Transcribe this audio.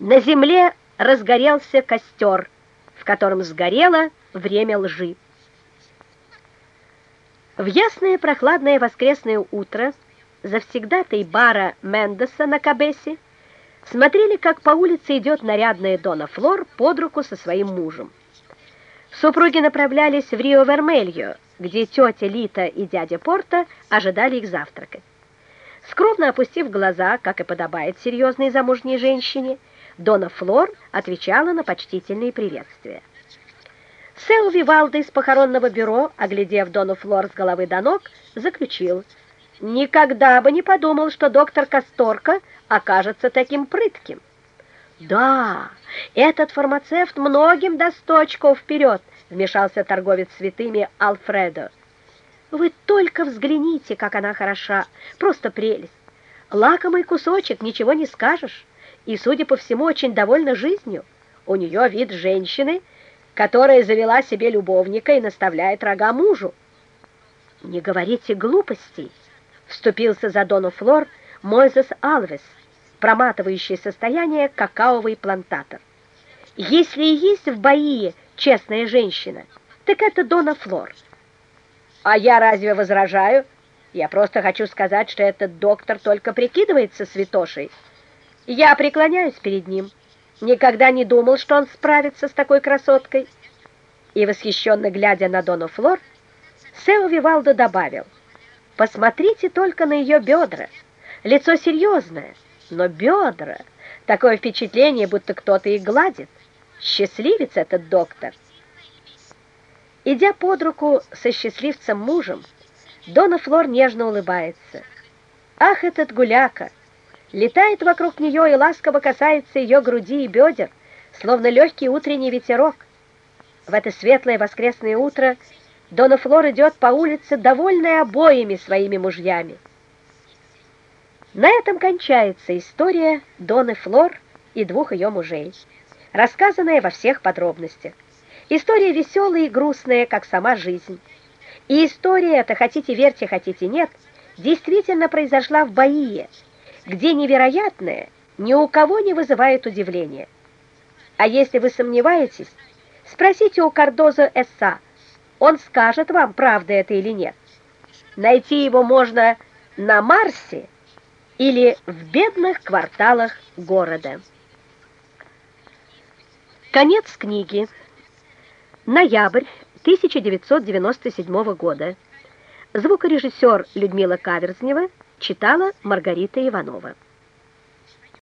На земле разгорелся костер, в котором сгорело время лжи. В ясное прохладное воскресное утро завсегдатай бара Мендеса на Кабесе смотрели, как по улице идет нарядная Дона Флор под руку со своим мужем. Супруги направлялись в Рио-Вермельо, где тетя Лита и дядя Порта ожидали их завтракать. Скромно опустив глаза, как и подобает серьезной замужней женщине, Дона Флор отвечала на почтительные приветствия. Сео Вивалдо из похоронного бюро, оглядев Дону Флор с головы до ног, заключил, «Никогда бы не подумал, что доктор Касторка окажется таким прытким». «Да, этот фармацевт многим даст точку вперед», вмешался торговец цветами Алфредо. «Вы только взгляните, как она хороша, просто прелесть. Лакомый кусочек, ничего не скажешь, и, судя по всему, очень довольна жизнью. У нее вид женщины, которая завела себе любовника и наставляет рога мужу. «Не говорите глупостей», — вступился за Дону Флор Мойзес Алвес, проматывающий состояние какаовый плантатор. «Если и есть в Баии честная женщина, так это Дона Флор». «А я разве возражаю? Я просто хочу сказать, что этот доктор только прикидывается святошей. Я преклоняюсь перед ним». Никогда не думал, что он справится с такой красоткой. И, восхищенно глядя на Дону Флор, Сео Вивалдо добавил, «Посмотрите только на ее бедра. Лицо серьезное, но бедра. Такое впечатление, будто кто-то их гладит. Счастливец этот доктор». Идя под руку со счастливцем мужем, Дона Флор нежно улыбается. «Ах, этот гуляка!» Летает вокруг нее и ласково касается ее груди и бедер, словно легкий утренний ветерок. В это светлое воскресное утро Дона Флор идет по улице, довольная обоими своими мужьями. На этом кончается история Доны Флор и двух ее мужей, рассказанная во всех подробностях. История веселая и грустная, как сама жизнь. И история эта, хотите верьте, хотите нет, действительно произошла в Баие, где невероятное ни у кого не вызывает удивления. А если вы сомневаетесь, спросите у Кардозо Эсса, он скажет вам, правда это или нет. Найти его можно на Марсе или в бедных кварталах города. Конец книги. Ноябрь 1997 года. Звукорежиссер Людмила Каверзнева Читала Маргарита Иванова.